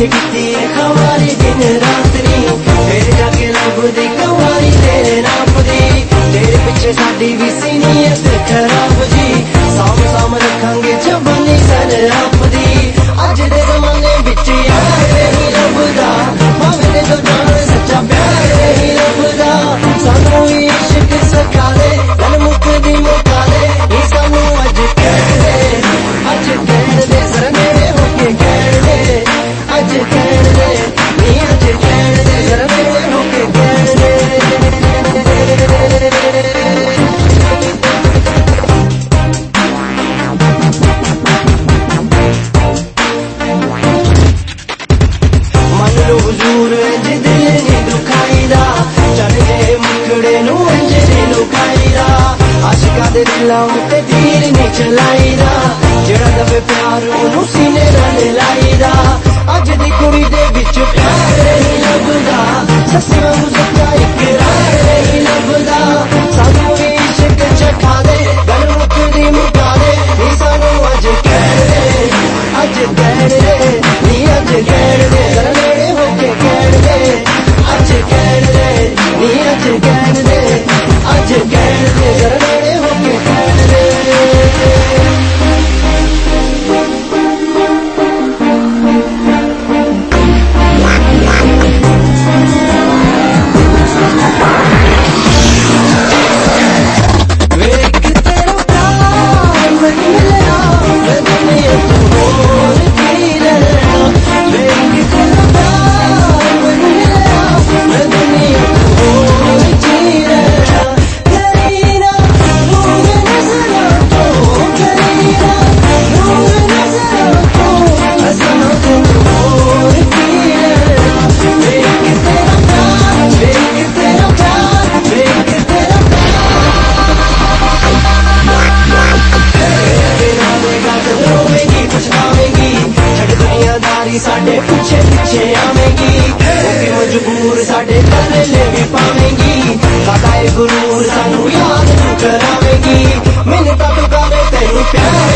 çekti ਇੰਜ ਦਿਲ ਨਹੀਂ ਦੁਖਾਈਦਾ ਚੜੇ ਮੁਖੜੇ ਨੂੰ ਦੇ ਦਿਲਾਂ ਉੱਤੇ ਤੀਰ ਨਹੀਂ ਚਲਾਈਦਾ ਜਿਹੜਾ ਦਵੇ ਪਿਆਰ ਨੂੰ ਸੀਨੇ ਨਾਲ ਲਾਈਦਾ ਸਾਡੇ ਪਿੱਛੇ ਪਿੱਛੇ ਆਵੇਂਗੀ। ਉਹ ਵੀ ਮਜਬੂਰ ਸਾਡੇ ਪੱਲੇ ਵੀ ਪਾਵੇਂਗੀ। ਸਾਡਾ ਇਹ ਗੁਰੂਰ ਸਾਨੂੰ ਯਾਦ ਨੂੰ ਕਰਾਵੇਂਗੀ। ਮੈਨੂੰ ਤਾਂ ਤੂੰ ਕਰੇ ਤੈਨੂੰ ਪਿਆਰ।